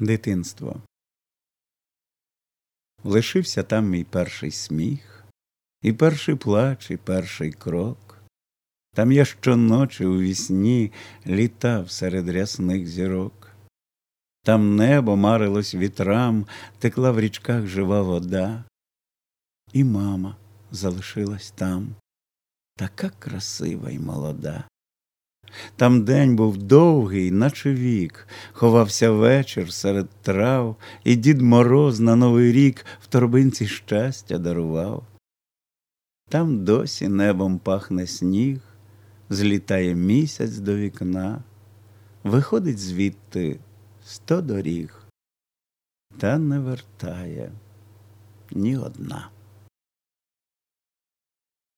Дитинство. Лишився там мій перший сміх, і перший плач, і перший крок. Там я щоночі у вісні літав серед рясних зірок. Там небо марилось вітрам, текла в річках жива вода, і мама залишилась там, така красива й молода. Там день був довгий, наче вік, ховався вечір серед трав, і дід Мороз на Новий рік в торбинці щастя дарував. Там досі небом пахне сніг, злітає місяць до вікна, виходить звідти сто доріг, та не вертає ні одна.